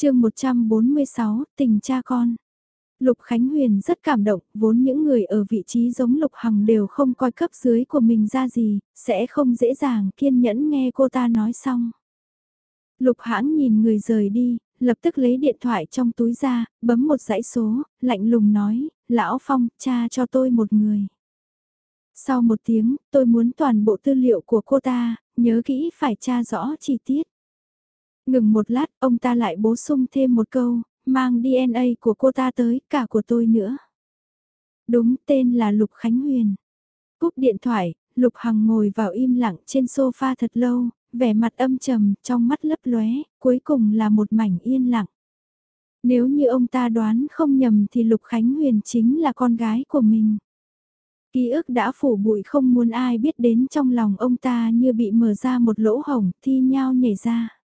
chương 146, tình cha con. Lục Khánh Huyền rất cảm động, vốn những người ở vị trí giống Lục Hằng đều không coi cấp dưới của mình ra gì, sẽ không dễ dàng kiên nhẫn nghe cô ta nói xong. Lục hãng nhìn người rời đi, lập tức lấy điện thoại trong túi ra, bấm một dãy số, lạnh lùng nói, Lão Phong, cha cho tôi một người. Sau một tiếng, tôi muốn toàn bộ tư liệu của cô ta, nhớ kỹ phải tra rõ chi tiết. Ngừng một lát, ông ta lại bổ sung thêm một câu, mang DNA của cô ta tới, cả của tôi nữa. Đúng tên là Lục Khánh Huyền. Cúp điện thoại, Lục Hằng ngồi vào im lặng trên sofa thật lâu, vẻ mặt âm trầm, trong mắt lấp lóe, cuối cùng là một mảnh yên lặng. Nếu như ông ta đoán không nhầm thì Lục Khánh Huyền chính là con gái của mình. Ký ức đã phủ bụi không muốn ai biết đến trong lòng ông ta như bị mở ra một lỗ hổng, thi nhau nhảy ra.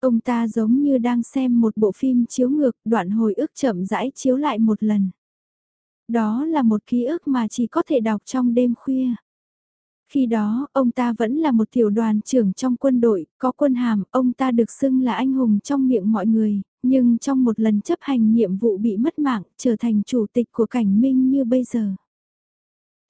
Ông ta giống như đang xem một bộ phim chiếu ngược, đoạn hồi ức chậm rãi chiếu lại một lần. Đó là một ký ức mà chỉ có thể đọc trong đêm khuya. Khi đó, ông ta vẫn là một tiểu đoàn trưởng trong quân đội, có quân hàm, ông ta được xưng là anh hùng trong miệng mọi người, nhưng trong một lần chấp hành nhiệm vụ bị mất mạng, trở thành chủ tịch của cảnh minh như bây giờ.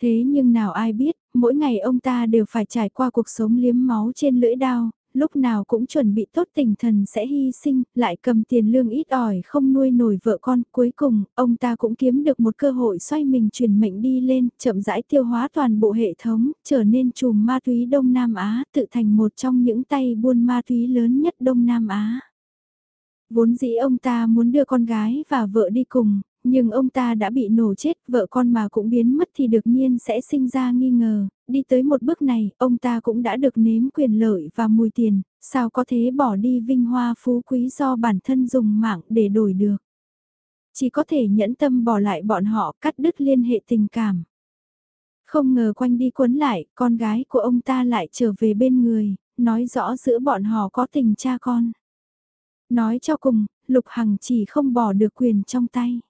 Thế nhưng nào ai biết, mỗi ngày ông ta đều phải trải qua cuộc sống liếm máu trên lưỡi đao, lúc nào cũng chuẩn bị tốt tình thần sẽ hy sinh, lại cầm tiền lương ít ỏi không nuôi nổi vợ con. Cuối cùng, ông ta cũng kiếm được một cơ hội xoay mình truyền mệnh đi lên, chậm rãi tiêu hóa toàn bộ hệ thống, trở nên chùm ma túy Đông Nam Á, tự thành một trong những tay buôn ma túy lớn nhất Đông Nam Á. Vốn dĩ ông ta muốn đưa con gái và vợ đi cùng, nhưng ông ta đã bị nổ chết, vợ con mà cũng biến mất thì được nhiên sẽ sinh ra nghi ngờ, đi tới một bước này, ông ta cũng đã được nếm quyền lợi và mùi tiền, sao có thể bỏ đi vinh hoa phú quý do bản thân dùng mạng để đổi được. Chỉ có thể nhẫn tâm bỏ lại bọn họ cắt đứt liên hệ tình cảm. Không ngờ quanh đi quấn lại, con gái của ông ta lại trở về bên người, nói rõ giữa bọn họ có tình cha con. Nói cho cùng, Lục Hằng chỉ không bỏ được quyền trong tay.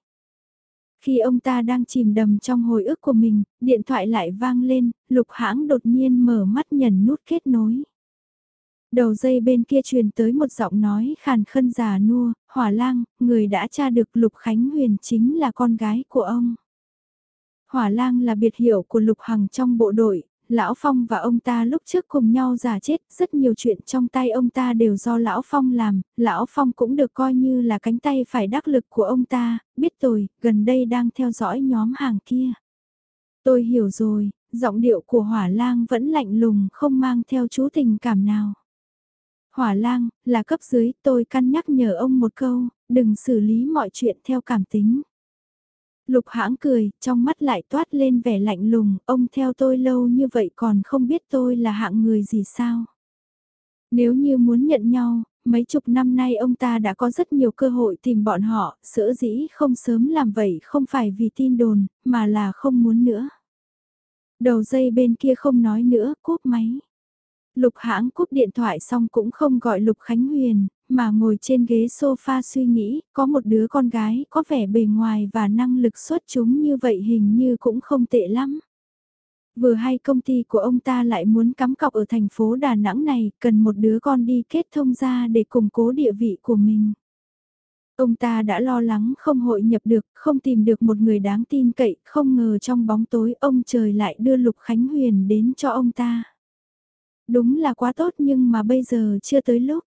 Khi ông ta đang chìm đầm trong hồi ức của mình, điện thoại lại vang lên, lục hãng đột nhiên mở mắt nhấn nút kết nối. Đầu dây bên kia truyền tới một giọng nói khàn khân già nua, hỏa lang, người đã tra được Lục Khánh Huyền chính là con gái của ông. Hỏa lang là biệt hiệu của Lục Hằng trong bộ đội, Lão Phong và ông ta lúc trước cùng nhau giả chết, rất nhiều chuyện trong tay ông ta đều do Lão Phong làm, Lão Phong cũng được coi như là cánh tay phải đắc lực của ông ta, biết rồi, gần đây đang theo dõi nhóm hàng kia. Tôi hiểu rồi, giọng điệu của hỏa lang vẫn lạnh lùng không mang theo chú tình cảm nào. Hỏa lang, là cấp dưới, tôi căn nhắc nhờ ông một câu, đừng xử lý mọi chuyện theo cảm tính. Lục hãng cười, trong mắt lại toát lên vẻ lạnh lùng, ông theo tôi lâu như vậy còn không biết tôi là hạng người gì sao. Nếu như muốn nhận nhau, mấy chục năm nay ông ta đã có rất nhiều cơ hội tìm bọn họ, sỡ dĩ không sớm làm vậy không phải vì tin đồn, mà là không muốn nữa. Đầu dây bên kia không nói nữa, cúp máy. Lục hãng cúp điện thoại xong cũng không gọi Lục Khánh Huyền, mà ngồi trên ghế sofa suy nghĩ, có một đứa con gái có vẻ bề ngoài và năng lực xuất chúng như vậy hình như cũng không tệ lắm. Vừa hay công ty của ông ta lại muốn cắm cọc ở thành phố Đà Nẵng này, cần một đứa con đi kết thông ra để củng cố địa vị của mình. Ông ta đã lo lắng không hội nhập được, không tìm được một người đáng tin cậy, không ngờ trong bóng tối ông trời lại đưa Lục Khánh Huyền đến cho ông ta. Đúng là quá tốt nhưng mà bây giờ chưa tới lúc.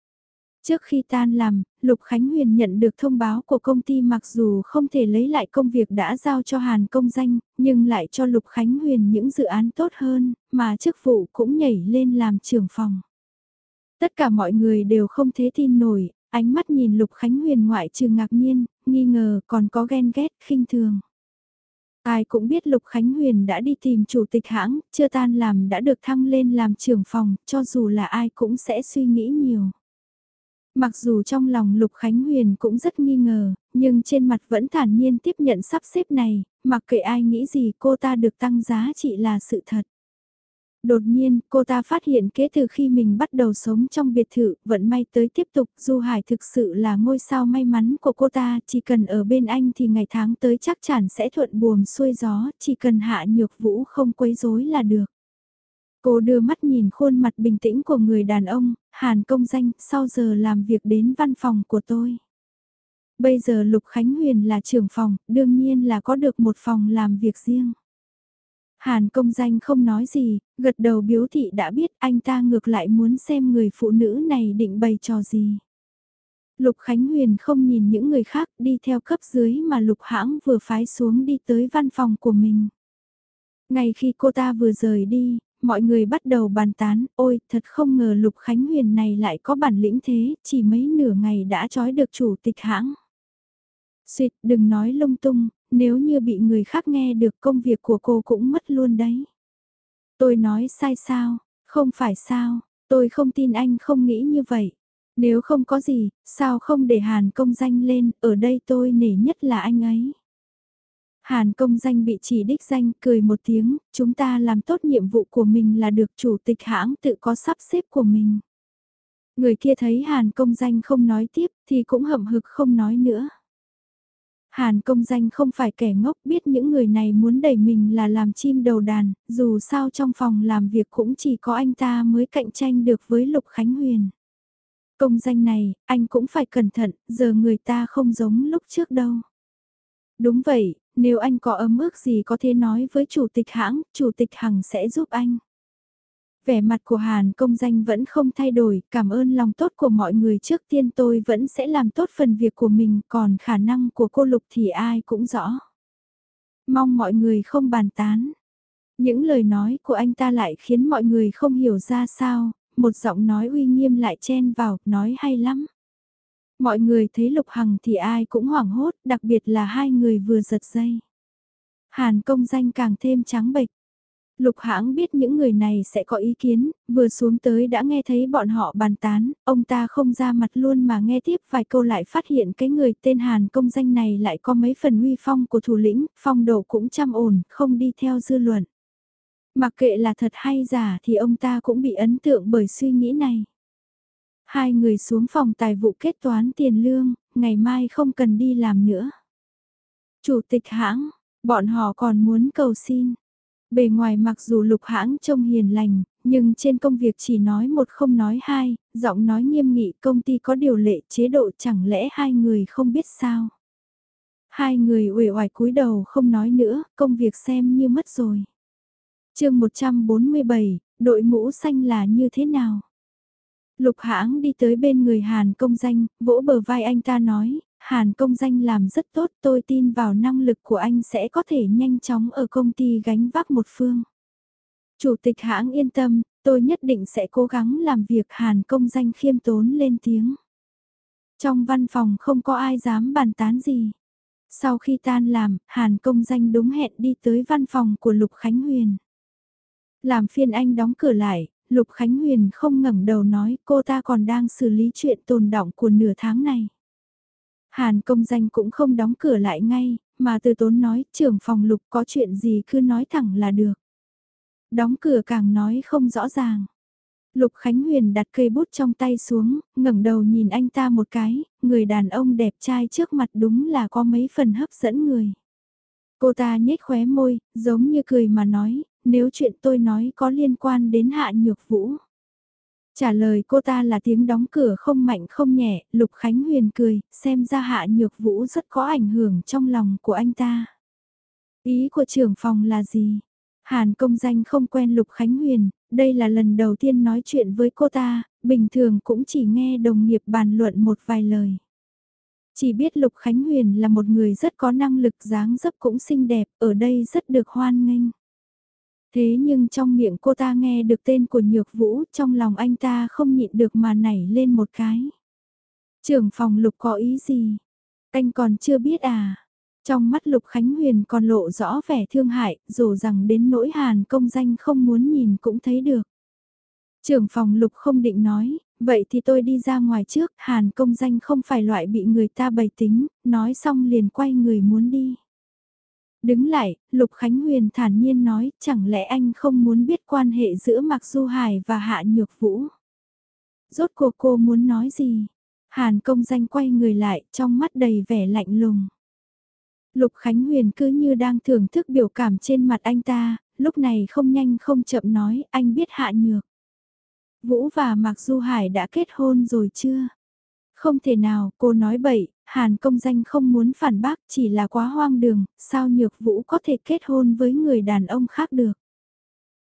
Trước khi tan làm, Lục Khánh Huyền nhận được thông báo của công ty mặc dù không thể lấy lại công việc đã giao cho Hàn công danh, nhưng lại cho Lục Khánh Huyền những dự án tốt hơn, mà chức vụ cũng nhảy lên làm trưởng phòng. Tất cả mọi người đều không thế tin nổi, ánh mắt nhìn Lục Khánh Huyền ngoại trừ ngạc nhiên, nghi ngờ còn có ghen ghét, khinh thường. Ai cũng biết Lục Khánh Huyền đã đi tìm chủ tịch hãng, chưa tan làm đã được thăng lên làm trưởng phòng, cho dù là ai cũng sẽ suy nghĩ nhiều. Mặc dù trong lòng Lục Khánh Huyền cũng rất nghi ngờ, nhưng trên mặt vẫn thản nhiên tiếp nhận sắp xếp này, mặc kệ ai nghĩ gì cô ta được tăng giá trị là sự thật. Đột nhiên, cô ta phát hiện kế từ khi mình bắt đầu sống trong biệt thự, vận may tới tiếp tục, Du Hải thực sự là ngôi sao may mắn của cô ta, chỉ cần ở bên anh thì ngày tháng tới chắc chắn sẽ thuận buồm xuôi gió, chỉ cần hạ nhược vũ không quấy rối là được. Cô đưa mắt nhìn khuôn mặt bình tĩnh của người đàn ông, Hàn công danh, sau giờ làm việc đến văn phòng của tôi. Bây giờ Lục Khánh Huyền là trưởng phòng, đương nhiên là có được một phòng làm việc riêng. Hàn công danh không nói gì, gật đầu biếu thị đã biết anh ta ngược lại muốn xem người phụ nữ này định bày trò gì. Lục Khánh Huyền không nhìn những người khác đi theo cấp dưới mà Lục Hãng vừa phái xuống đi tới văn phòng của mình. Ngay khi cô ta vừa rời đi, mọi người bắt đầu bàn tán, ôi thật không ngờ Lục Khánh Huyền này lại có bản lĩnh thế, chỉ mấy nửa ngày đã trói được chủ tịch hãng. Xuyệt đừng nói lung tung, nếu như bị người khác nghe được công việc của cô cũng mất luôn đấy. Tôi nói sai sao, không phải sao, tôi không tin anh không nghĩ như vậy. Nếu không có gì, sao không để Hàn công danh lên, ở đây tôi nể nhất là anh ấy. Hàn công danh bị chỉ đích danh cười một tiếng, chúng ta làm tốt nhiệm vụ của mình là được chủ tịch hãng tự có sắp xếp của mình. Người kia thấy Hàn công danh không nói tiếp thì cũng hậm hực không nói nữa. Hàn công danh không phải kẻ ngốc biết những người này muốn đẩy mình là làm chim đầu đàn, dù sao trong phòng làm việc cũng chỉ có anh ta mới cạnh tranh được với Lục Khánh Huyền. Công danh này, anh cũng phải cẩn thận, giờ người ta không giống lúc trước đâu. Đúng vậy, nếu anh có ấm ước gì có thể nói với chủ tịch hãng, chủ tịch hằng sẽ giúp anh. Vẻ mặt của Hàn công danh vẫn không thay đổi, cảm ơn lòng tốt của mọi người trước tiên tôi vẫn sẽ làm tốt phần việc của mình, còn khả năng của cô Lục thì ai cũng rõ. Mong mọi người không bàn tán. Những lời nói của anh ta lại khiến mọi người không hiểu ra sao, một giọng nói uy nghiêm lại chen vào, nói hay lắm. Mọi người thấy Lục Hằng thì ai cũng hoảng hốt, đặc biệt là hai người vừa giật dây. Hàn công danh càng thêm trắng bệch. Lục hãng biết những người này sẽ có ý kiến, vừa xuống tới đã nghe thấy bọn họ bàn tán, ông ta không ra mặt luôn mà nghe tiếp vài câu lại phát hiện cái người tên Hàn công danh này lại có mấy phần huy phong của thủ lĩnh, phong độ cũng chăm ổn, không đi theo dư luận. Mặc kệ là thật hay giả thì ông ta cũng bị ấn tượng bởi suy nghĩ này. Hai người xuống phòng tài vụ kết toán tiền lương, ngày mai không cần đi làm nữa. Chủ tịch hãng, bọn họ còn muốn cầu xin. Bề ngoài mặc dù lục hãng trông hiền lành, nhưng trên công việc chỉ nói một không nói hai, giọng nói nghiêm nghị công ty có điều lệ chế độ chẳng lẽ hai người không biết sao. Hai người uể oải cúi đầu không nói nữa, công việc xem như mất rồi. chương 147, đội mũ xanh là như thế nào? Lục hãng đi tới bên người Hàn công danh, vỗ bờ vai anh ta nói, Hàn công danh làm rất tốt tôi tin vào năng lực của anh sẽ có thể nhanh chóng ở công ty gánh vác một phương. Chủ tịch hãng yên tâm, tôi nhất định sẽ cố gắng làm việc Hàn công danh khiêm tốn lên tiếng. Trong văn phòng không có ai dám bàn tán gì. Sau khi tan làm, Hàn công danh đúng hẹn đi tới văn phòng của Lục Khánh Huyền. Làm phiên anh đóng cửa lại, Lục Khánh Huyền không ngẩng đầu nói cô ta còn đang xử lý chuyện tồn động của nửa tháng này. Hàn công danh cũng không đóng cửa lại ngay, mà từ tốn nói trưởng phòng Lục có chuyện gì cứ nói thẳng là được. Đóng cửa càng nói không rõ ràng. Lục Khánh Huyền đặt cây bút trong tay xuống, ngẩng đầu nhìn anh ta một cái, người đàn ông đẹp trai trước mặt đúng là có mấy phần hấp dẫn người. Cô ta nhếch khóe môi, giống như cười mà nói, nếu chuyện tôi nói có liên quan đến hạ nhược vũ. Trả lời cô ta là tiếng đóng cửa không mạnh không nhẹ, Lục Khánh Huyền cười, xem ra hạ nhược vũ rất có ảnh hưởng trong lòng của anh ta. Ý của trưởng phòng là gì? Hàn công danh không quen Lục Khánh Huyền, đây là lần đầu tiên nói chuyện với cô ta, bình thường cũng chỉ nghe đồng nghiệp bàn luận một vài lời. Chỉ biết Lục Khánh Huyền là một người rất có năng lực dáng dấp cũng xinh đẹp, ở đây rất được hoan nghênh. Thế nhưng trong miệng cô ta nghe được tên của Nhược Vũ, trong lòng anh ta không nhịn được mà nảy lên một cái. Trưởng phòng Lục có ý gì? Anh còn chưa biết à? Trong mắt Lục Khánh Huyền còn lộ rõ vẻ thương hại, dù rằng đến nỗi hàn công danh không muốn nhìn cũng thấy được. Trưởng phòng Lục không định nói, vậy thì tôi đi ra ngoài trước, hàn công danh không phải loại bị người ta bày tính, nói xong liền quay người muốn đi. Đứng lại, Lục Khánh Huyền thản nhiên nói, chẳng lẽ anh không muốn biết quan hệ giữa Mạc Du Hải và Hạ Nhược Vũ? Rốt cuộc cô muốn nói gì? Hàn công danh quay người lại, trong mắt đầy vẻ lạnh lùng. Lục Khánh Huyền cứ như đang thưởng thức biểu cảm trên mặt anh ta, lúc này không nhanh không chậm nói, anh biết Hạ Nhược. Vũ và Mạc Du Hải đã kết hôn rồi chưa? Không thể nào, cô nói bậy, Hàn công danh không muốn phản bác chỉ là quá hoang đường, sao nhược vũ có thể kết hôn với người đàn ông khác được.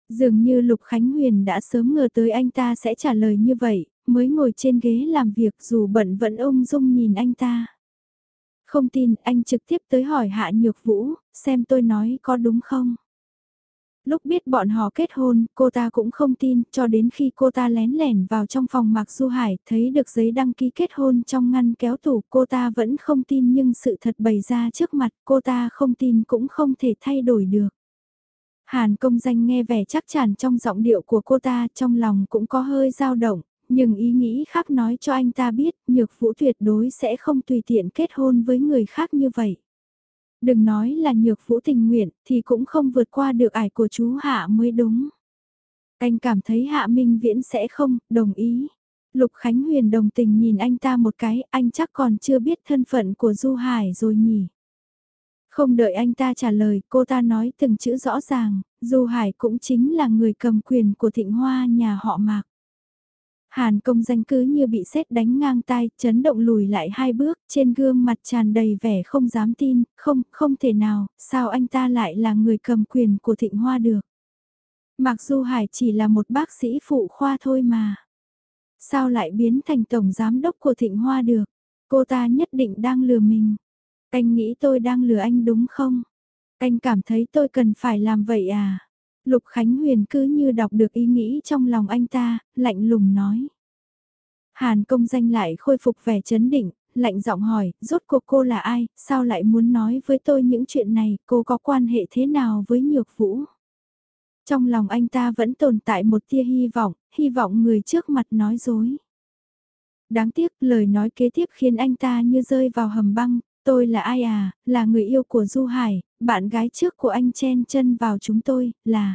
Dường như Lục Khánh Huyền đã sớm ngờ tới anh ta sẽ trả lời như vậy, mới ngồi trên ghế làm việc dù bận vẫn ung dung nhìn anh ta. Không tin anh trực tiếp tới hỏi Hạ Nhược Vũ, xem tôi nói có đúng không? Lúc biết bọn họ kết hôn, cô ta cũng không tin, cho đến khi cô ta lén lẻn vào trong phòng Mạc Du Hải, thấy được giấy đăng ký kết hôn trong ngăn kéo tủ, cô ta vẫn không tin nhưng sự thật bày ra trước mặt, cô ta không tin cũng không thể thay đổi được. Hàn công danh nghe vẻ chắc chắn trong giọng điệu của cô ta, trong lòng cũng có hơi dao động, nhưng ý nghĩ khác nói cho anh ta biết, nhược vũ tuyệt đối sẽ không tùy tiện kết hôn với người khác như vậy. Đừng nói là nhược vũ tình nguyện, thì cũng không vượt qua được ải của chú Hạ mới đúng. Anh cảm thấy Hạ Minh Viễn sẽ không, đồng ý. Lục Khánh Huyền đồng tình nhìn anh ta một cái, anh chắc còn chưa biết thân phận của Du Hải rồi nhỉ. Không đợi anh ta trả lời, cô ta nói từng chữ rõ ràng, Du Hải cũng chính là người cầm quyền của thịnh hoa nhà họ Mạc. Hàn công danh cứ như bị sét đánh ngang tai, chấn động lùi lại hai bước, trên gương mặt tràn đầy vẻ không dám tin, không, không thể nào, sao anh ta lại là người cầm quyền của thịnh hoa được. Mặc dù Hải chỉ là một bác sĩ phụ khoa thôi mà. Sao lại biến thành tổng giám đốc của thịnh hoa được? Cô ta nhất định đang lừa mình. Anh nghĩ tôi đang lừa anh đúng không? Anh cảm thấy tôi cần phải làm vậy à? Lục Khánh Huyền cứ như đọc được ý nghĩ trong lòng anh ta, lạnh lùng nói. Hàn công danh lại khôi phục vẻ chấn định, lạnh giọng hỏi, rốt cuộc cô là ai, sao lại muốn nói với tôi những chuyện này, cô có quan hệ thế nào với nhược vũ? Trong lòng anh ta vẫn tồn tại một tia hy vọng, hy vọng người trước mặt nói dối. Đáng tiếc lời nói kế tiếp khiến anh ta như rơi vào hầm băng, tôi là ai à, là người yêu của Du Hải, bạn gái trước của anh chen chân vào chúng tôi, là...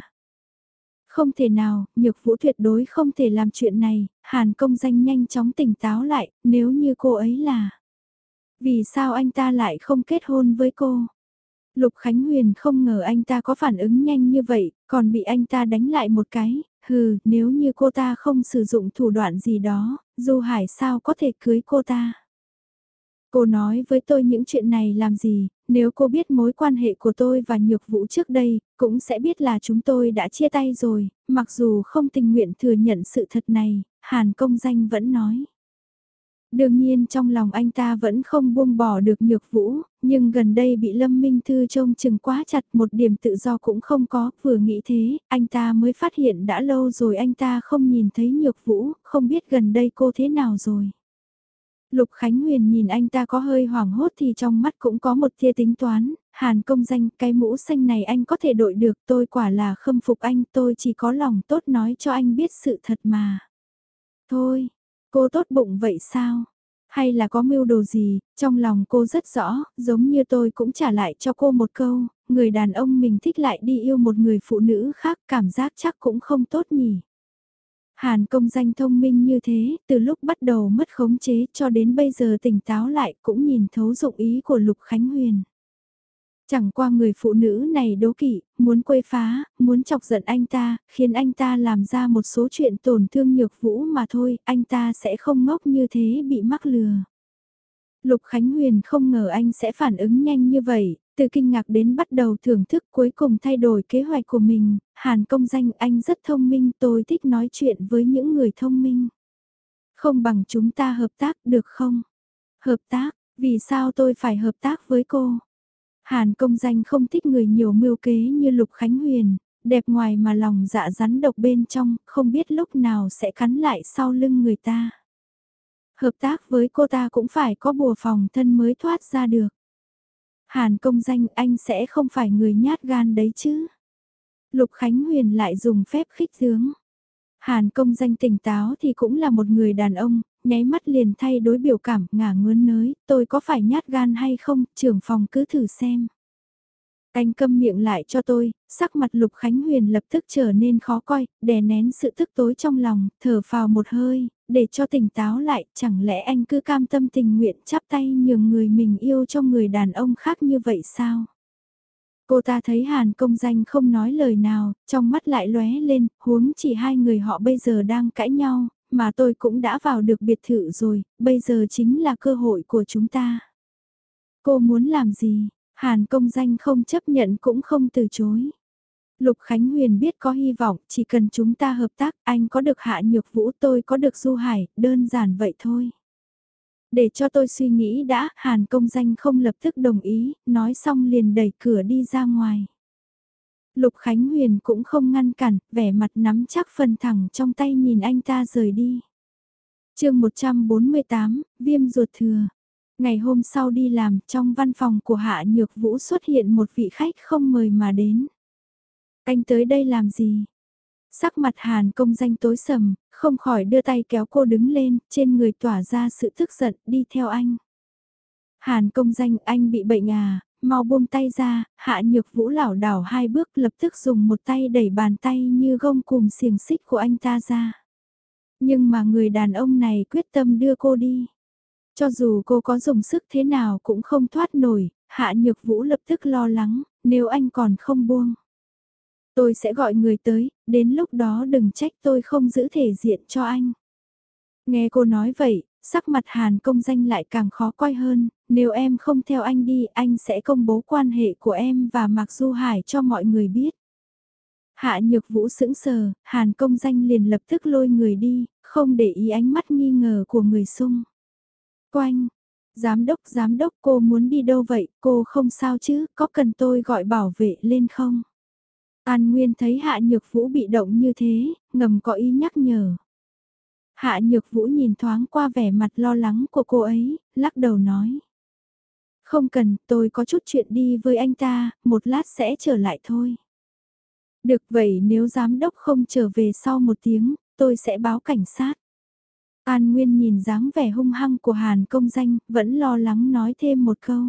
Không thể nào, nhược vũ tuyệt đối không thể làm chuyện này, Hàn công danh nhanh chóng tỉnh táo lại, nếu như cô ấy là... Vì sao anh ta lại không kết hôn với cô? Lục Khánh Huyền không ngờ anh ta có phản ứng nhanh như vậy, còn bị anh ta đánh lại một cái, hừ, nếu như cô ta không sử dụng thủ đoạn gì đó, Du Hải sao có thể cưới cô ta? Cô nói với tôi những chuyện này làm gì, nếu cô biết mối quan hệ của tôi và Nhược Vũ trước đây, cũng sẽ biết là chúng tôi đã chia tay rồi, mặc dù không tình nguyện thừa nhận sự thật này, Hàn công danh vẫn nói. Đương nhiên trong lòng anh ta vẫn không buông bỏ được Nhược Vũ, nhưng gần đây bị Lâm Minh Thư trông chừng quá chặt một điểm tự do cũng không có, vừa nghĩ thế, anh ta mới phát hiện đã lâu rồi anh ta không nhìn thấy Nhược Vũ, không biết gần đây cô thế nào rồi. Lục Khánh Huyền nhìn anh ta có hơi hoảng hốt thì trong mắt cũng có một tia tính toán, hàn công danh cái mũ xanh này anh có thể đội được tôi quả là khâm phục anh tôi chỉ có lòng tốt nói cho anh biết sự thật mà. Thôi, cô tốt bụng vậy sao? Hay là có mưu đồ gì, trong lòng cô rất rõ, giống như tôi cũng trả lại cho cô một câu, người đàn ông mình thích lại đi yêu một người phụ nữ khác cảm giác chắc cũng không tốt nhỉ. Hàn công danh thông minh như thế, từ lúc bắt đầu mất khống chế cho đến bây giờ tỉnh táo lại cũng nhìn thấu dụng ý của Lục Khánh Huyền. Chẳng qua người phụ nữ này đố kỵ, muốn quấy phá, muốn chọc giận anh ta, khiến anh ta làm ra một số chuyện tổn thương nhược vũ mà thôi, anh ta sẽ không ngốc như thế bị mắc lừa. Lục Khánh Huyền không ngờ anh sẽ phản ứng nhanh như vậy, từ kinh ngạc đến bắt đầu thưởng thức cuối cùng thay đổi kế hoạch của mình, Hàn công danh anh rất thông minh tôi thích nói chuyện với những người thông minh. Không bằng chúng ta hợp tác được không? Hợp tác, vì sao tôi phải hợp tác với cô? Hàn công danh không thích người nhiều mưu kế như Lục Khánh Huyền, đẹp ngoài mà lòng dạ rắn độc bên trong, không biết lúc nào sẽ cắn lại sau lưng người ta. Hợp tác với cô ta cũng phải có bùa phòng thân mới thoát ra được. Hàn công danh anh sẽ không phải người nhát gan đấy chứ. Lục Khánh Huyền lại dùng phép khích tướng. Hàn công danh tỉnh táo thì cũng là một người đàn ông, nháy mắt liền thay đối biểu cảm ngả ngớn nới, tôi có phải nhát gan hay không, trưởng phòng cứ thử xem. Anh câm miệng lại cho tôi, sắc mặt Lục Khánh Huyền lập tức trở nên khó coi, đè nén sự tức tối trong lòng, thở phào một hơi, để cho tỉnh táo lại, chẳng lẽ anh cứ cam tâm tình nguyện chắp tay nhường người mình yêu cho người đàn ông khác như vậy sao? Cô ta thấy Hàn công danh không nói lời nào, trong mắt lại lóe lên, huống chỉ hai người họ bây giờ đang cãi nhau, mà tôi cũng đã vào được biệt thự rồi, bây giờ chính là cơ hội của chúng ta. cô muốn làm gì? Hàn công danh không chấp nhận cũng không từ chối. Lục Khánh Huyền biết có hy vọng, chỉ cần chúng ta hợp tác, anh có được hạ nhược vũ tôi có được du hải, đơn giản vậy thôi. Để cho tôi suy nghĩ đã, Hàn công danh không lập tức đồng ý, nói xong liền đẩy cửa đi ra ngoài. Lục Khánh Huyền cũng không ngăn cản, vẻ mặt nắm chắc phần thẳng trong tay nhìn anh ta rời đi. chương 148, Viêm ruột thừa. Ngày hôm sau đi làm, trong văn phòng của Hạ Nhược Vũ xuất hiện một vị khách không mời mà đến. Anh tới đây làm gì? Sắc mặt Hàn công danh tối sầm, không khỏi đưa tay kéo cô đứng lên, trên người tỏa ra sự tức giận, đi theo anh. Hàn công danh anh bị bệnh à, mau buông tay ra, hạ nhược vũ lảo đảo hai bước lập tức dùng một tay đẩy bàn tay như gông cùng xiềng xích của anh ta ra. Nhưng mà người đàn ông này quyết tâm đưa cô đi. Cho dù cô có dùng sức thế nào cũng không thoát nổi, hạ nhược vũ lập tức lo lắng, nếu anh còn không buông. Tôi sẽ gọi người tới, đến lúc đó đừng trách tôi không giữ thể diện cho anh. Nghe cô nói vậy, sắc mặt Hàn công danh lại càng khó coi hơn, nếu em không theo anh đi anh sẽ công bố quan hệ của em và Mạc Du Hải cho mọi người biết. Hạ nhược vũ sững sờ, Hàn công danh liền lập tức lôi người đi, không để ý ánh mắt nghi ngờ của người xung. Quanh, giám đốc giám đốc cô muốn đi đâu vậy, cô không sao chứ, có cần tôi gọi bảo vệ lên không? An Nguyên thấy Hạ Nhược Vũ bị động như thế, ngầm có ý nhắc nhở. Hạ Nhược Vũ nhìn thoáng qua vẻ mặt lo lắng của cô ấy, lắc đầu nói. Không cần, tôi có chút chuyện đi với anh ta, một lát sẽ trở lại thôi. Được vậy nếu giám đốc không trở về sau một tiếng, tôi sẽ báo cảnh sát. An Nguyên nhìn dáng vẻ hung hăng của Hàn công danh, vẫn lo lắng nói thêm một câu.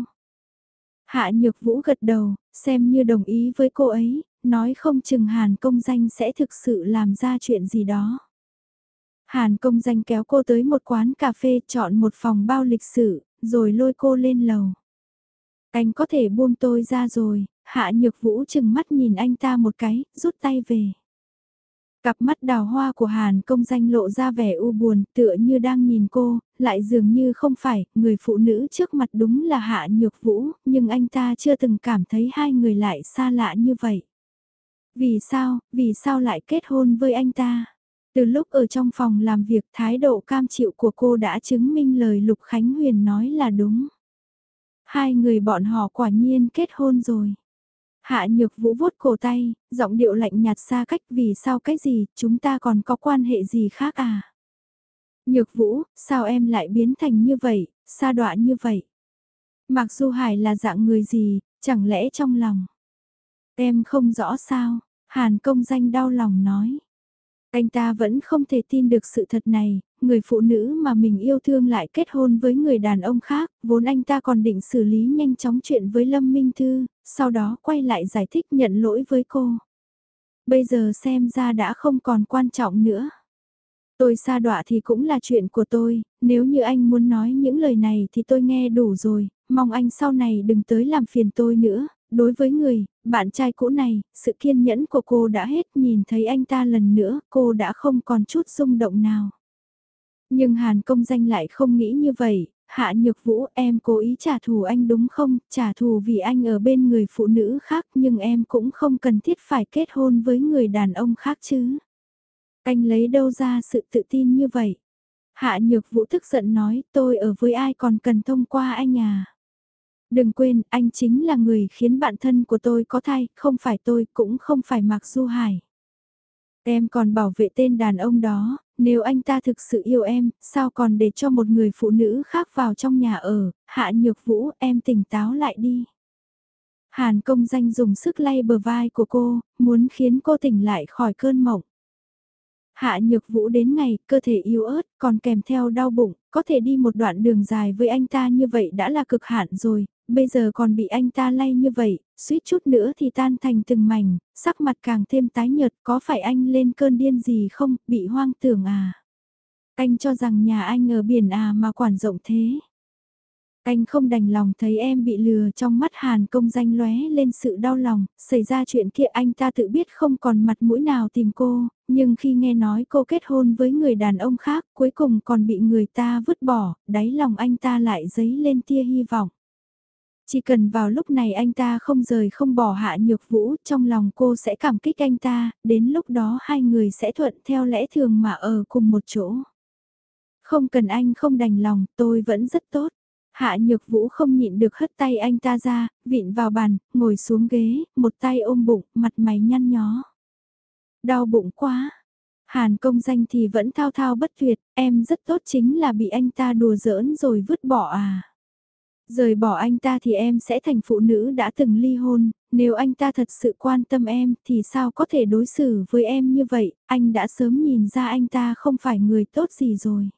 Hạ Nhược Vũ gật đầu, xem như đồng ý với cô ấy, nói không chừng Hàn công danh sẽ thực sự làm ra chuyện gì đó. Hàn công danh kéo cô tới một quán cà phê chọn một phòng bao lịch sử, rồi lôi cô lên lầu. Anh có thể buông tôi ra rồi, hạ nhược vũ chừng mắt nhìn anh ta một cái, rút tay về. Cặp mắt đào hoa của Hàn công danh lộ ra vẻ u buồn tựa như đang nhìn cô, lại dường như không phải, người phụ nữ trước mặt đúng là Hạ Nhược Vũ, nhưng anh ta chưa từng cảm thấy hai người lại xa lạ như vậy. Vì sao, vì sao lại kết hôn với anh ta? Từ lúc ở trong phòng làm việc thái độ cam chịu của cô đã chứng minh lời Lục Khánh Huyền nói là đúng. Hai người bọn họ quả nhiên kết hôn rồi. Hạ nhược vũ vuốt cổ tay, giọng điệu lạnh nhạt xa cách vì sao cái gì, chúng ta còn có quan hệ gì khác à? Nhược vũ, sao em lại biến thành như vậy, xa đọa như vậy? Mặc dù Hải là dạng người gì, chẳng lẽ trong lòng? Em không rõ sao, Hàn công danh đau lòng nói. Anh ta vẫn không thể tin được sự thật này, người phụ nữ mà mình yêu thương lại kết hôn với người đàn ông khác, vốn anh ta còn định xử lý nhanh chóng chuyện với Lâm Minh Thư, sau đó quay lại giải thích nhận lỗi với cô. Bây giờ xem ra đã không còn quan trọng nữa. Tôi xa đọa thì cũng là chuyện của tôi, nếu như anh muốn nói những lời này thì tôi nghe đủ rồi, mong anh sau này đừng tới làm phiền tôi nữa, đối với người, bạn trai cũ này, sự kiên nhẫn của cô đã hết nhìn thấy anh ta lần nữa, cô đã không còn chút rung động nào. Nhưng Hàn công danh lại không nghĩ như vậy, Hạ Nhược Vũ em cố ý trả thù anh đúng không, trả thù vì anh ở bên người phụ nữ khác nhưng em cũng không cần thiết phải kết hôn với người đàn ông khác chứ. Anh lấy đâu ra sự tự tin như vậy? Hạ Nhược Vũ tức giận nói tôi ở với ai còn cần thông qua anh à? Đừng quên, anh chính là người khiến bạn thân của tôi có thai, không phải tôi, cũng không phải Mạc Du Hải. Em còn bảo vệ tên đàn ông đó, nếu anh ta thực sự yêu em, sao còn để cho một người phụ nữ khác vào trong nhà ở, hạ nhược vũ, em tỉnh táo lại đi. Hàn công danh dùng sức lay bờ vai của cô, muốn khiến cô tỉnh lại khỏi cơn mộng. Hạ nhược vũ đến ngày, cơ thể yếu ớt, còn kèm theo đau bụng, có thể đi một đoạn đường dài với anh ta như vậy đã là cực hạn rồi, bây giờ còn bị anh ta lay như vậy, suýt chút nữa thì tan thành từng mảnh, sắc mặt càng thêm tái nhợt, có phải anh lên cơn điên gì không, bị hoang tưởng à? Anh cho rằng nhà anh ở biển à mà quản rộng thế. Anh không đành lòng thấy em bị lừa trong mắt Hàn công danh lóe lên sự đau lòng, xảy ra chuyện kia anh ta tự biết không còn mặt mũi nào tìm cô, nhưng khi nghe nói cô kết hôn với người đàn ông khác cuối cùng còn bị người ta vứt bỏ, đáy lòng anh ta lại dấy lên tia hy vọng. Chỉ cần vào lúc này anh ta không rời không bỏ hạ nhược vũ, trong lòng cô sẽ cảm kích anh ta, đến lúc đó hai người sẽ thuận theo lẽ thường mà ở cùng một chỗ. Không cần anh không đành lòng, tôi vẫn rất tốt. Hạ nhược vũ không nhịn được hất tay anh ta ra, vịn vào bàn, ngồi xuống ghế, một tay ôm bụng, mặt mày nhăn nhó. Đau bụng quá. Hàn công danh thì vẫn thao thao bất tuyệt, em rất tốt chính là bị anh ta đùa giỡn rồi vứt bỏ à. Rời bỏ anh ta thì em sẽ thành phụ nữ đã từng ly hôn, nếu anh ta thật sự quan tâm em thì sao có thể đối xử với em như vậy, anh đã sớm nhìn ra anh ta không phải người tốt gì rồi.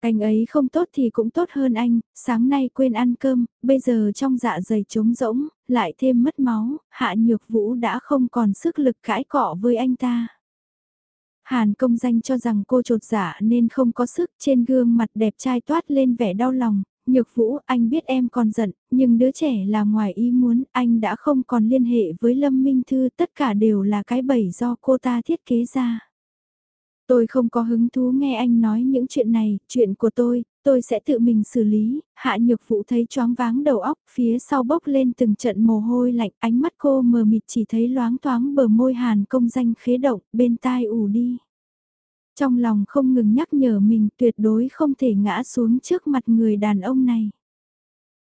Anh ấy không tốt thì cũng tốt hơn anh, sáng nay quên ăn cơm, bây giờ trong dạ dày trống rỗng, lại thêm mất máu, hạ nhược vũ đã không còn sức lực cãi cọ với anh ta. Hàn công danh cho rằng cô trột dạ nên không có sức trên gương mặt đẹp trai toát lên vẻ đau lòng, nhược vũ anh biết em còn giận, nhưng đứa trẻ là ngoài ý muốn, anh đã không còn liên hệ với Lâm Minh Thư, tất cả đều là cái bẫy do cô ta thiết kế ra. Tôi không có hứng thú nghe anh nói những chuyện này, chuyện của tôi, tôi sẽ tự mình xử lý, hạ nhược vụ thấy choáng váng đầu óc, phía sau bốc lên từng trận mồ hôi lạnh, ánh mắt cô mờ mịt chỉ thấy loáng thoáng bờ môi hàn công danh khế động, bên tai ù đi. Trong lòng không ngừng nhắc nhở mình tuyệt đối không thể ngã xuống trước mặt người đàn ông này.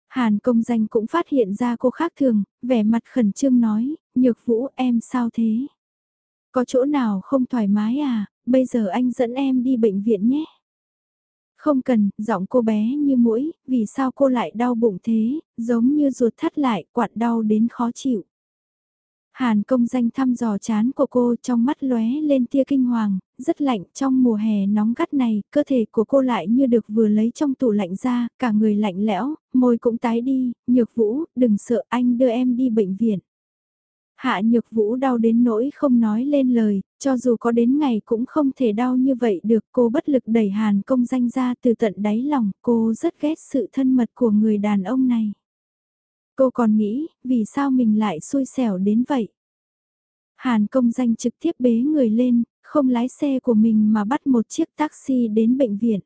Hàn công danh cũng phát hiện ra cô khác thường, vẻ mặt khẩn trương nói, nhược vũ em sao thế? Có chỗ nào không thoải mái à, bây giờ anh dẫn em đi bệnh viện nhé. Không cần, giọng cô bé như mũi, vì sao cô lại đau bụng thế, giống như ruột thắt lại, quặn đau đến khó chịu. Hàn công danh thăm dò chán của cô trong mắt lóe lên tia kinh hoàng, rất lạnh trong mùa hè nóng gắt này, cơ thể của cô lại như được vừa lấy trong tủ lạnh ra, cả người lạnh lẽo, môi cũng tái đi, nhược vũ, đừng sợ anh đưa em đi bệnh viện. Hạ nhược vũ đau đến nỗi không nói lên lời, cho dù có đến ngày cũng không thể đau như vậy được cô bất lực đẩy hàn công danh ra từ tận đáy lòng, cô rất ghét sự thân mật của người đàn ông này. Cô còn nghĩ, vì sao mình lại xui xẻo đến vậy? Hàn công danh trực tiếp bế người lên, không lái xe của mình mà bắt một chiếc taxi đến bệnh viện.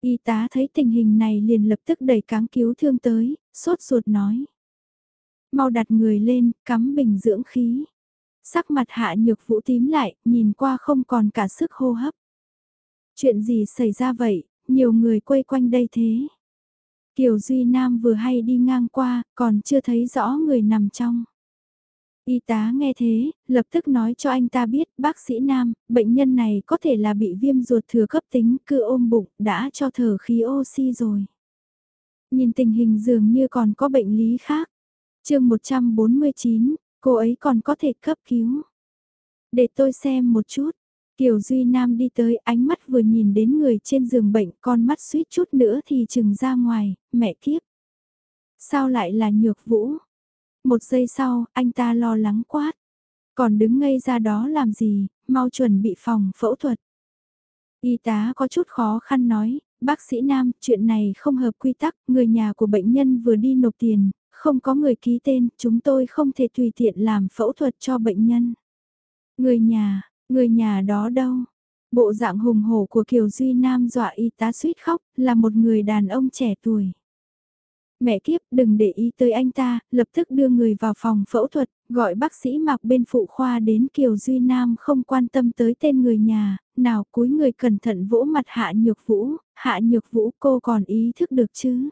Y tá thấy tình hình này liền lập tức đẩy cáng cứu thương tới, sốt ruột nói mau đặt người lên, cắm bình dưỡng khí. Sắc mặt hạ nhược vũ tím lại, nhìn qua không còn cả sức hô hấp. Chuyện gì xảy ra vậy, nhiều người quay quanh đây thế. Kiều Duy Nam vừa hay đi ngang qua, còn chưa thấy rõ người nằm trong. Y tá nghe thế, lập tức nói cho anh ta biết bác sĩ Nam, bệnh nhân này có thể là bị viêm ruột thừa cấp tính, cứ ôm bụng, đã cho thở khí oxy rồi. Nhìn tình hình dường như còn có bệnh lý khác chương 149, cô ấy còn có thể cấp cứu. Để tôi xem một chút. Kiều Duy Nam đi tới ánh mắt vừa nhìn đến người trên giường bệnh con mắt suýt chút nữa thì chừng ra ngoài, mẹ kiếp. Sao lại là nhược vũ? Một giây sau, anh ta lo lắng quát. Còn đứng ngây ra đó làm gì, mau chuẩn bị phòng phẫu thuật. Y tá có chút khó khăn nói, bác sĩ Nam, chuyện này không hợp quy tắc, người nhà của bệnh nhân vừa đi nộp tiền, không có người ký tên, chúng tôi không thể tùy tiện làm phẫu thuật cho bệnh nhân. Người nhà, người nhà đó đâu? Bộ dạng hùng hổ của Kiều Duy Nam dọa y tá suýt khóc, là một người đàn ông trẻ tuổi. Mẹ kiếp đừng để ý tới anh ta, lập tức đưa người vào phòng phẫu thuật, gọi bác sĩ mặc bên phụ khoa đến Kiều Duy Nam không quan tâm tới tên người nhà, nào cúi người cẩn thận vỗ mặt Hạ Nhược Vũ, Hạ Nhược Vũ cô còn ý thức được chứ?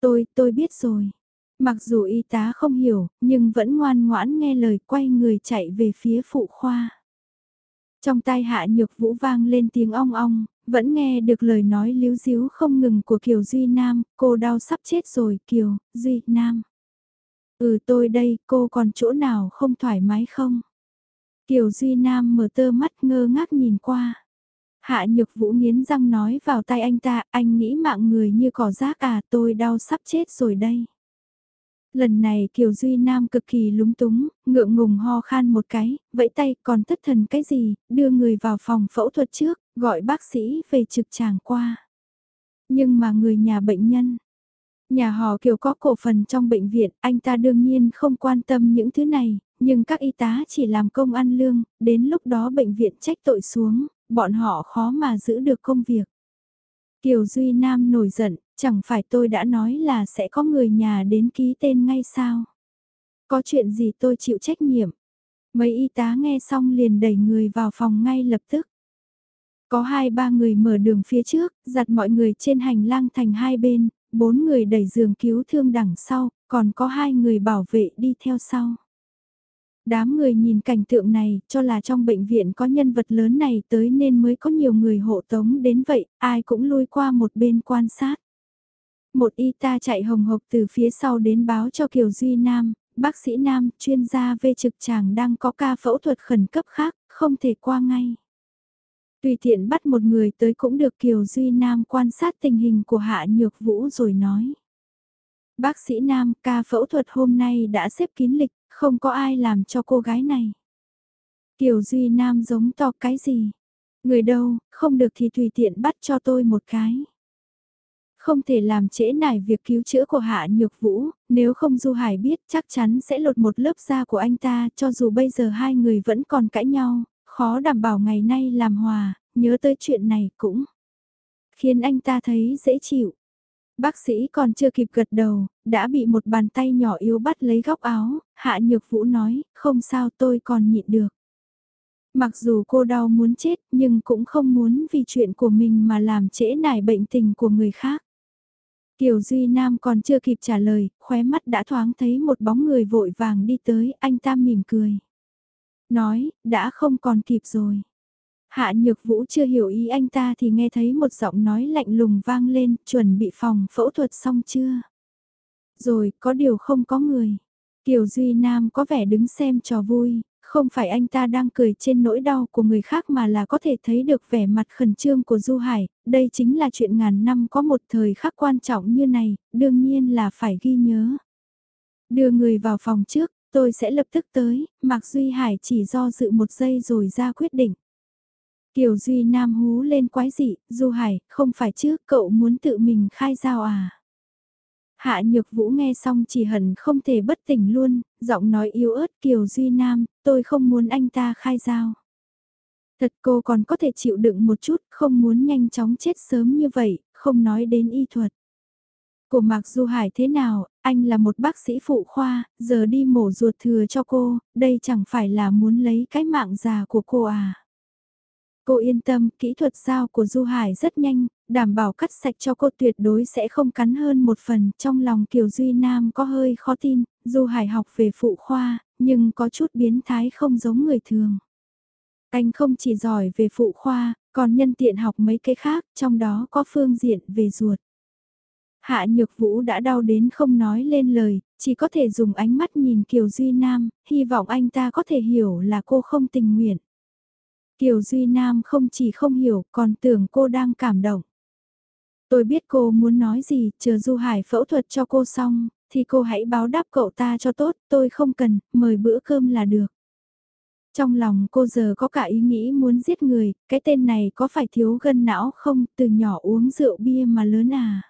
Tôi, tôi biết rồi. Mặc dù y tá không hiểu, nhưng vẫn ngoan ngoãn nghe lời quay người chạy về phía phụ khoa. Trong tai hạ nhược vũ vang lên tiếng ong ong, vẫn nghe được lời nói líu díu không ngừng của Kiều Duy Nam, cô đau sắp chết rồi Kiều, Duy Nam. Ừ tôi đây, cô còn chỗ nào không thoải mái không? Kiều Duy Nam mở tơ mắt ngơ ngác nhìn qua. Hạ nhược vũ nghiến răng nói vào tai anh ta, anh nghĩ mạng người như cỏ rác à tôi đau sắp chết rồi đây. Lần này Kiều Duy Nam cực kỳ lúng túng, ngượng ngùng ho khan một cái, vẫy tay còn thất thần cái gì, đưa người vào phòng phẫu thuật trước, gọi bác sĩ về trực tràng qua. Nhưng mà người nhà bệnh nhân, nhà họ Kiều có cổ phần trong bệnh viện, anh ta đương nhiên không quan tâm những thứ này, nhưng các y tá chỉ làm công ăn lương, đến lúc đó bệnh viện trách tội xuống, bọn họ khó mà giữ được công việc. Kiều Duy Nam nổi giận, chẳng phải tôi đã nói là sẽ có người nhà đến ký tên ngay sao? Có chuyện gì tôi chịu trách nhiệm? Mấy y tá nghe xong liền đẩy người vào phòng ngay lập tức. Có hai ba người mở đường phía trước, giặt mọi người trên hành lang thành hai bên, bốn người đẩy giường cứu thương đằng sau, còn có hai người bảo vệ đi theo sau. Đám người nhìn cảnh tượng này cho là trong bệnh viện có nhân vật lớn này tới nên mới có nhiều người hộ tống đến vậy, ai cũng lui qua một bên quan sát. Một y ta chạy hồng hộc từ phía sau đến báo cho Kiều Duy Nam, bác sĩ Nam, chuyên gia về trực tràng đang có ca phẫu thuật khẩn cấp khác, không thể qua ngay. Tùy tiện bắt một người tới cũng được Kiều Duy Nam quan sát tình hình của Hạ Nhược Vũ rồi nói. Bác sĩ Nam ca phẫu thuật hôm nay đã xếp kín lịch, không có ai làm cho cô gái này. Kiều Duy Nam giống to cái gì? Người đâu, không được thì tùy tiện bắt cho tôi một cái. Không thể làm trễ nải việc cứu chữa của Hạ Nhược Vũ, nếu không Du Hải biết chắc chắn sẽ lột một lớp da của anh ta cho dù bây giờ hai người vẫn còn cãi nhau, khó đảm bảo ngày nay làm hòa, nhớ tới chuyện này cũng khiến anh ta thấy dễ chịu. Bác sĩ còn chưa kịp gật đầu, đã bị một bàn tay nhỏ yếu bắt lấy góc áo, Hạ Nhược Vũ nói, không sao tôi còn nhịn được. Mặc dù cô đau muốn chết nhưng cũng không muốn vì chuyện của mình mà làm trễ nải bệnh tình của người khác. Kiều Duy Nam còn chưa kịp trả lời, khóe mắt đã thoáng thấy một bóng người vội vàng đi tới, anh ta mỉm cười. Nói, đã không còn kịp rồi. Hạ Nhược Vũ chưa hiểu ý anh ta thì nghe thấy một giọng nói lạnh lùng vang lên, chuẩn bị phòng phẫu thuật xong chưa? Rồi, có điều không có người. Kiều Duy Nam có vẻ đứng xem trò vui, không phải anh ta đang cười trên nỗi đau của người khác mà là có thể thấy được vẻ mặt khẩn trương của Du Hải, đây chính là chuyện ngàn năm có một thời khắc quan trọng như này, đương nhiên là phải ghi nhớ. Đưa người vào phòng trước, tôi sẽ lập tức tới, Mạc Duy Hải chỉ do dự một giây rồi ra quyết định. Kiều Duy Nam hú lên quái dị, Du Hải, không phải chứ, cậu muốn tự mình khai giao à? Hạ Nhược Vũ nghe xong chỉ hận không thể bất tỉnh luôn, giọng nói yếu ớt Kiều Duy Nam, tôi không muốn anh ta khai giao. Thật cô còn có thể chịu đựng một chút, không muốn nhanh chóng chết sớm như vậy, không nói đến y thuật. Của Mạc Du Hải thế nào, anh là một bác sĩ phụ khoa, giờ đi mổ ruột thừa cho cô, đây chẳng phải là muốn lấy cái mạng già của cô à. Cô yên tâm, kỹ thuật giao của Du Hải rất nhanh, đảm bảo cắt sạch cho cô tuyệt đối sẽ không cắn hơn một phần. Trong lòng Kiều Duy Nam có hơi khó tin, Du Hải học về phụ khoa, nhưng có chút biến thái không giống người thường. Anh không chỉ giỏi về phụ khoa, còn nhân tiện học mấy cái khác, trong đó có phương diện về ruột. Hạ Nhược Vũ đã đau đến không nói lên lời, chỉ có thể dùng ánh mắt nhìn Kiều Duy Nam, hy vọng anh ta có thể hiểu là cô không tình nguyện. Kiều Duy Nam không chỉ không hiểu còn tưởng cô đang cảm động. Tôi biết cô muốn nói gì, chờ Du Hải phẫu thuật cho cô xong, thì cô hãy báo đáp cậu ta cho tốt, tôi không cần, mời bữa cơm là được. Trong lòng cô giờ có cả ý nghĩ muốn giết người, cái tên này có phải thiếu gân não không, từ nhỏ uống rượu bia mà lớn à.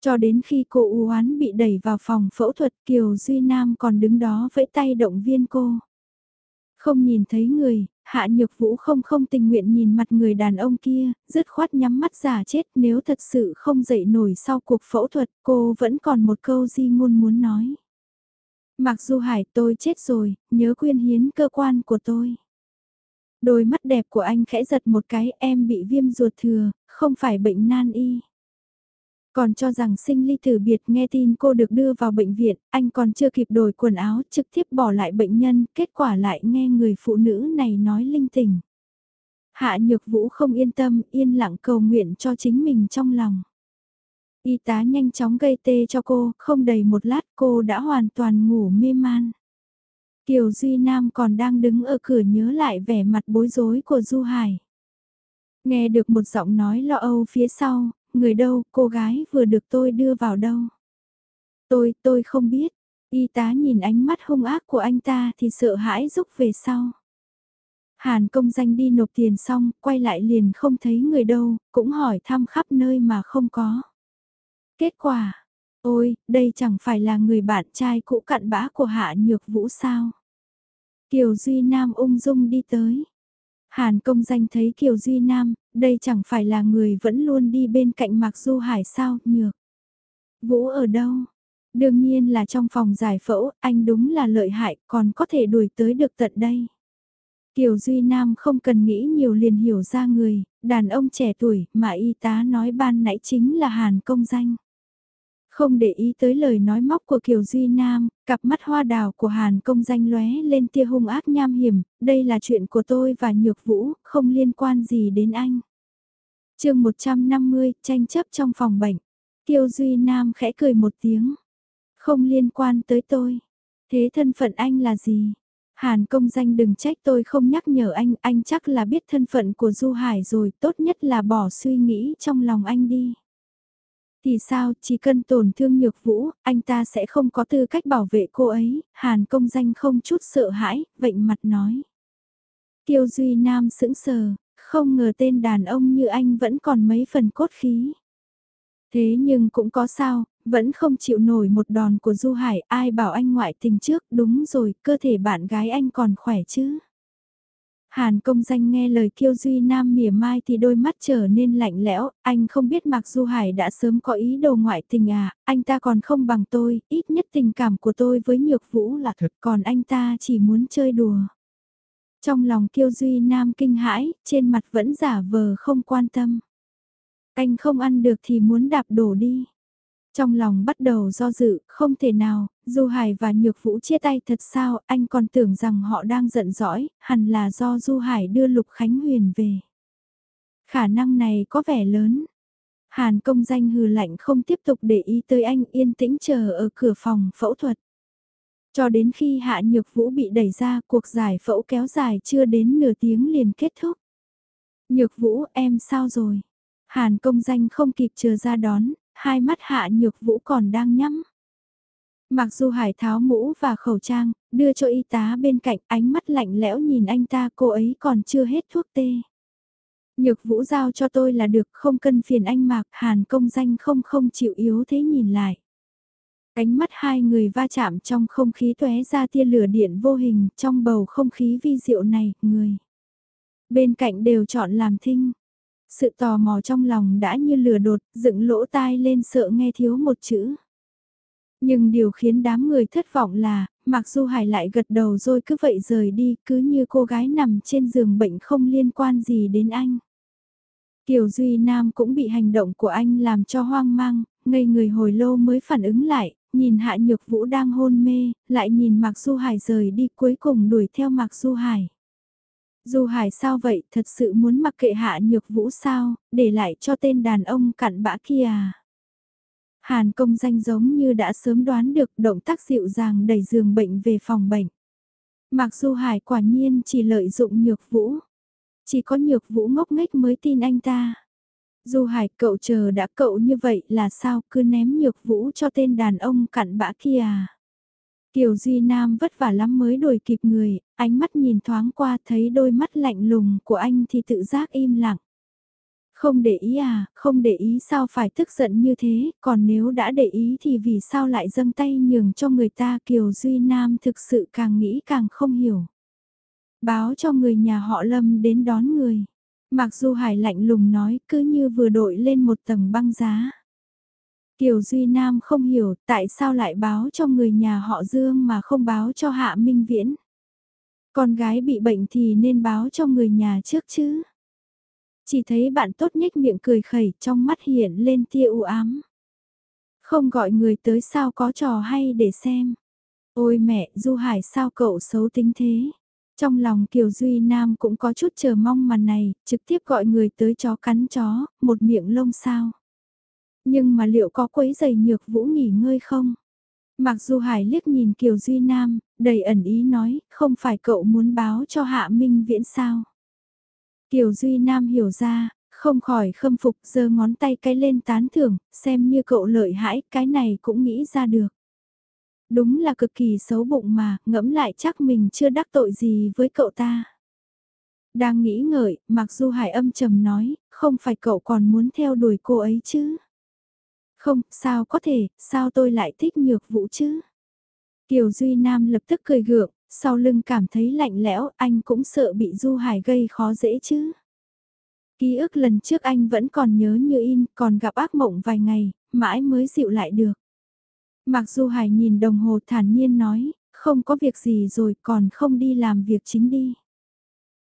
Cho đến khi cô u oán bị đẩy vào phòng phẫu thuật Kiều Duy Nam còn đứng đó vẫy tay động viên cô. Không nhìn thấy người, Hạ Nhược Vũ không không tình nguyện nhìn mặt người đàn ông kia, dứt khoát nhắm mắt giả chết nếu thật sự không dậy nổi sau cuộc phẫu thuật cô vẫn còn một câu di ngôn muốn nói. Mặc dù Hải tôi chết rồi, nhớ quyên hiến cơ quan của tôi. Đôi mắt đẹp của anh khẽ giật một cái em bị viêm ruột thừa, không phải bệnh nan y. Còn cho rằng sinh ly tử biệt nghe tin cô được đưa vào bệnh viện, anh còn chưa kịp đổi quần áo trực tiếp bỏ lại bệnh nhân, kết quả lại nghe người phụ nữ này nói linh tinh. Hạ Nhược Vũ không yên tâm, yên lặng cầu nguyện cho chính mình trong lòng. Y tá nhanh chóng gây tê cho cô, không đầy một lát cô đã hoàn toàn ngủ mê man. Kiều Duy Nam còn đang đứng ở cửa nhớ lại vẻ mặt bối rối của Du Hải. Nghe được một giọng nói lo âu phía sau, người đâu, cô gái vừa được tôi đưa vào đâu. Tôi, tôi không biết. Y tá nhìn ánh mắt hung ác của anh ta thì sợ hãi rúc về sau. Hàn công danh đi nộp tiền xong, quay lại liền không thấy người đâu, cũng hỏi thăm khắp nơi mà không có. Kết quả, ôi, đây chẳng phải là người bạn trai cũ cặn bã của Hạ Nhược Vũ sao? Kiều Duy Nam ung dung đi tới. Hàn công danh thấy Kiều Duy Nam, đây chẳng phải là người vẫn luôn đi bên cạnh Mạc Du Hải sao, nhược. Vũ ở đâu? Đương nhiên là trong phòng giải phẫu, anh đúng là lợi hại, còn có thể đuổi tới được tận đây. Kiều Duy Nam không cần nghĩ nhiều liền hiểu ra người, đàn ông trẻ tuổi mà y tá nói ban nãy chính là Hàn Công Danh. Không để ý tới lời nói móc của Kiều Duy Nam, cặp mắt hoa đào của Hàn Công Danh lóe lên tia hung ác nham hiểm, đây là chuyện của tôi và Nhược Vũ, không liên quan gì đến anh chương 150, tranh chấp trong phòng bệnh. Kiều Duy Nam khẽ cười một tiếng. Không liên quan tới tôi. Thế thân phận anh là gì? Hàn công danh đừng trách tôi không nhắc nhở anh, anh chắc là biết thân phận của Du Hải rồi, tốt nhất là bỏ suy nghĩ trong lòng anh đi. Thì sao, chỉ cần tổn thương nhược vũ, anh ta sẽ không có tư cách bảo vệ cô ấy, Hàn công danh không chút sợ hãi, vệnh mặt nói. tiêu Duy Nam sững sờ, không ngờ tên đàn ông như anh vẫn còn mấy phần cốt khí. Thế nhưng cũng có sao, vẫn không chịu nổi một đòn của Du Hải, ai bảo anh ngoại tình trước, đúng rồi, cơ thể bạn gái anh còn khỏe chứ. Hàn công danh nghe lời kiêu duy nam mỉa mai thì đôi mắt trở nên lạnh lẽo, anh không biết Mạc Du Hải đã sớm có ý đồ ngoại tình à, anh ta còn không bằng tôi, ít nhất tình cảm của tôi với Nhược Vũ là thật, còn anh ta chỉ muốn chơi đùa. Trong lòng kiêu duy nam kinh hãi, trên mặt vẫn giả vờ không quan tâm. Anh không ăn được thì muốn đạp đổ đi. Trong lòng bắt đầu do dự, không thể nào, Du Hải và Nhược Vũ chia tay thật sao, anh còn tưởng rằng họ đang giận dõi, hẳn là do Du Hải đưa Lục Khánh Huyền về. Khả năng này có vẻ lớn. Hàn công danh hừ lạnh không tiếp tục để ý tới anh yên tĩnh chờ ở cửa phòng phẫu thuật. Cho đến khi Hạ Nhược Vũ bị đẩy ra cuộc giải phẫu kéo dài chưa đến nửa tiếng liền kết thúc. Nhược Vũ em sao rồi? Hàn công danh không kịp chờ ra đón, hai mắt hạ nhược vũ còn đang nhắm. Mặc dù hải tháo mũ và khẩu trang, đưa cho y tá bên cạnh ánh mắt lạnh lẽo nhìn anh ta cô ấy còn chưa hết thuốc tê. Nhược vũ giao cho tôi là được không cần phiền anh mạc hàn công danh không không chịu yếu thế nhìn lại. Ánh mắt hai người va chạm trong không khí tóe ra tia lửa điện vô hình trong bầu không khí vi diệu này, người. Bên cạnh đều chọn làm thinh, sự tò mò trong lòng đã như lửa đột, dựng lỗ tai lên sợ nghe thiếu một chữ. Nhưng điều khiến đám người thất vọng là, mặc dù Hải lại gật đầu rồi cứ vậy rời đi, cứ như cô gái nằm trên giường bệnh không liên quan gì đến anh. Kiều Duy Nam cũng bị hành động của anh làm cho hoang mang, ngây người hồi lâu mới phản ứng lại, nhìn Hạ Nhược Vũ đang hôn mê, lại nhìn Mạc Du Hải rời đi cuối cùng đuổi theo Mạc Du Hải. Du Hải sao vậy, thật sự muốn mặc kệ hạ nhược vũ sao, để lại cho tên đàn ông cặn bã kia à. Hàn công danh giống như đã sớm đoán được động tác dịu dàng đẩy giường bệnh về phòng bệnh. mạc Du Hải quả nhiên chỉ lợi dụng nhược vũ. Chỉ có nhược vũ ngốc nghếch mới tin anh ta. Du Hải cậu chờ đã cậu như vậy là sao cứ ném nhược vũ cho tên đàn ông cặn bã kia à. Kiều Duy Nam vất vả lắm mới đuổi kịp người, ánh mắt nhìn thoáng qua thấy đôi mắt lạnh lùng của anh thì tự giác im lặng. Không để ý à, không để ý sao phải tức giận như thế, còn nếu đã để ý thì vì sao lại dâng tay nhường cho người ta Kiều Duy Nam thực sự càng nghĩ càng không hiểu. Báo cho người nhà họ Lâm đến đón người. Mặc dù Hải lạnh lùng nói cứ như vừa đội lên một tầng băng giá. Kiều Duy Nam không hiểu tại sao lại báo cho người nhà họ Dương mà không báo cho Hạ Minh Viễn. Con gái bị bệnh thì nên báo cho người nhà trước chứ. Chỉ thấy bạn tốt nhếch miệng cười khẩy trong mắt hiện lên tia u ám. Không gọi người tới sao có trò hay để xem. Ôi mẹ, Du Hải sao cậu xấu tính thế. Trong lòng Kiều Duy Nam cũng có chút chờ mong màn này, trực tiếp gọi người tới chó cắn chó, một miệng lông sao. Nhưng mà liệu có quấy giày nhược vũ nghỉ ngơi không? Mặc dù Hải liếc nhìn Kiều Duy Nam, đầy ẩn ý nói, không phải cậu muốn báo cho Hạ Minh Viễn sao? Kiều Duy Nam hiểu ra, không khỏi khâm phục giơ ngón tay cái lên tán thưởng, xem như cậu lợi hãi, cái này cũng nghĩ ra được. Đúng là cực kỳ xấu bụng mà, ngẫm lại chắc mình chưa đắc tội gì với cậu ta. Đang nghĩ ngợi, mặc dù Hải âm trầm nói, không phải cậu còn muốn theo đuổi cô ấy chứ? Không, sao có thể, sao tôi lại thích nhược vũ chứ? Kiều Duy Nam lập tức cười gượng, sau lưng cảm thấy lạnh lẽo, anh cũng sợ bị Du Hải gây khó dễ chứ. Ký ức lần trước anh vẫn còn nhớ như in, còn gặp ác mộng vài ngày, mãi mới dịu lại được. Mặc dù Hải nhìn đồng hồ thản nhiên nói, không có việc gì rồi còn không đi làm việc chính đi.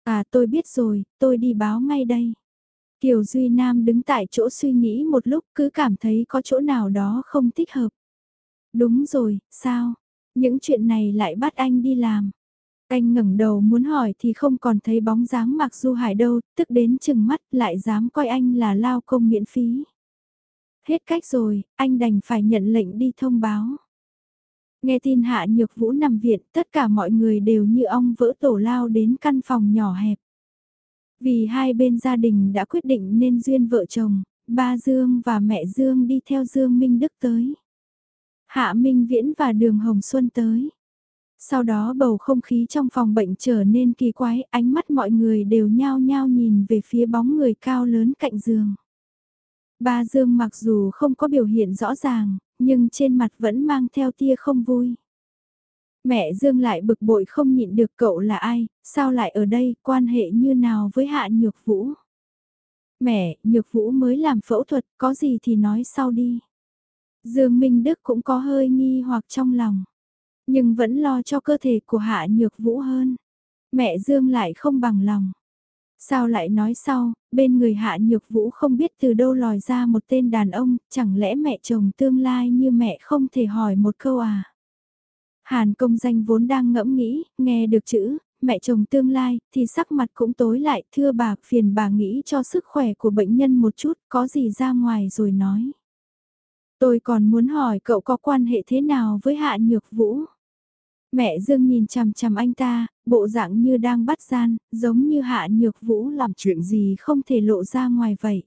À tôi biết rồi, tôi đi báo ngay đây. Kiều Duy Nam đứng tại chỗ suy nghĩ một lúc cứ cảm thấy có chỗ nào đó không thích hợp. Đúng rồi, sao? Những chuyện này lại bắt anh đi làm. Anh ngẩng đầu muốn hỏi thì không còn thấy bóng dáng Mạc Du Hải đâu, tức đến chừng mắt lại dám coi anh là lao công miễn phí. Hết cách rồi, anh đành phải nhận lệnh đi thông báo. Nghe tin Hạ Nhược Vũ nằm viện, tất cả mọi người đều như ong vỡ tổ lao đến căn phòng nhỏ hẹp. Vì hai bên gia đình đã quyết định nên duyên vợ chồng, ba Dương và mẹ Dương đi theo Dương Minh Đức tới. Hạ Minh Viễn và Đường Hồng Xuân tới. Sau đó bầu không khí trong phòng bệnh trở nên kỳ quái, ánh mắt mọi người đều nhao nhao nhìn về phía bóng người cao lớn cạnh giường. Ba Dương mặc dù không có biểu hiện rõ ràng, nhưng trên mặt vẫn mang theo tia không vui. Mẹ Dương lại bực bội không nhịn được cậu là ai, sao lại ở đây, quan hệ như nào với Hạ Nhược Vũ. Mẹ, Nhược Vũ mới làm phẫu thuật, có gì thì nói sau đi. Dương Minh Đức cũng có hơi nghi hoặc trong lòng, nhưng vẫn lo cho cơ thể của Hạ Nhược Vũ hơn. Mẹ Dương lại không bằng lòng. Sao lại nói sau, bên người Hạ Nhược Vũ không biết từ đâu lòi ra một tên đàn ông, chẳng lẽ mẹ chồng tương lai như mẹ không thể hỏi một câu à? Hàn công danh vốn đang ngẫm nghĩ, nghe được chữ, mẹ chồng tương lai, thì sắc mặt cũng tối lại, thưa bà, phiền bà nghĩ cho sức khỏe của bệnh nhân một chút, có gì ra ngoài rồi nói. Tôi còn muốn hỏi cậu có quan hệ thế nào với Hạ Nhược Vũ? Mẹ Dương nhìn chằm chằm anh ta, bộ dạng như đang bắt gian, giống như Hạ Nhược Vũ làm chuyện gì không thể lộ ra ngoài vậy.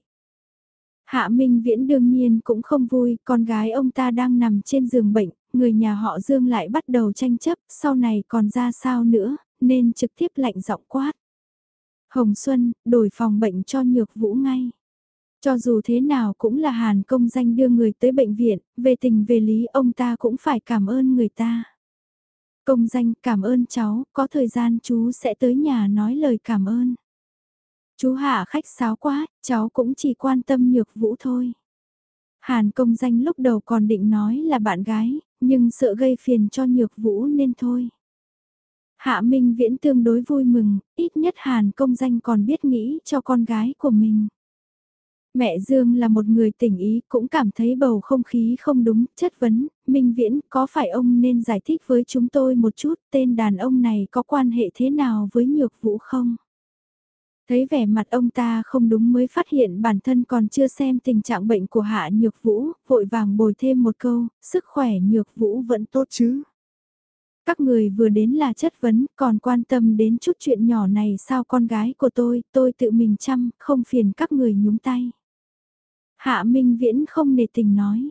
Hạ Minh Viễn đương nhiên cũng không vui, con gái ông ta đang nằm trên giường bệnh, người nhà họ Dương lại bắt đầu tranh chấp, sau này còn ra sao nữa, nên trực tiếp lạnh giọng quát. Hồng Xuân, đổi phòng bệnh cho Nhược Vũ ngay. Cho dù thế nào cũng là Hàn công danh đưa người tới bệnh viện, về tình về lý ông ta cũng phải cảm ơn người ta. Công danh cảm ơn cháu, có thời gian chú sẽ tới nhà nói lời cảm ơn. Chú hạ khách sáo quá, cháu cũng chỉ quan tâm nhược vũ thôi. Hàn công danh lúc đầu còn định nói là bạn gái, nhưng sợ gây phiền cho nhược vũ nên thôi. Hạ Minh Viễn tương đối vui mừng, ít nhất Hàn công danh còn biết nghĩ cho con gái của mình. Mẹ Dương là một người tỉnh ý cũng cảm thấy bầu không khí không đúng, chất vấn, Minh Viễn có phải ông nên giải thích với chúng tôi một chút tên đàn ông này có quan hệ thế nào với nhược vũ không? Thấy vẻ mặt ông ta không đúng mới phát hiện bản thân còn chưa xem tình trạng bệnh của Hạ Nhược Vũ, vội vàng bồi thêm một câu, sức khỏe Nhược Vũ vẫn tốt chứ. Các người vừa đến là chất vấn, còn quan tâm đến chút chuyện nhỏ này sao con gái của tôi, tôi tự mình chăm, không phiền các người nhúng tay. Hạ Minh Viễn không nề tình nói.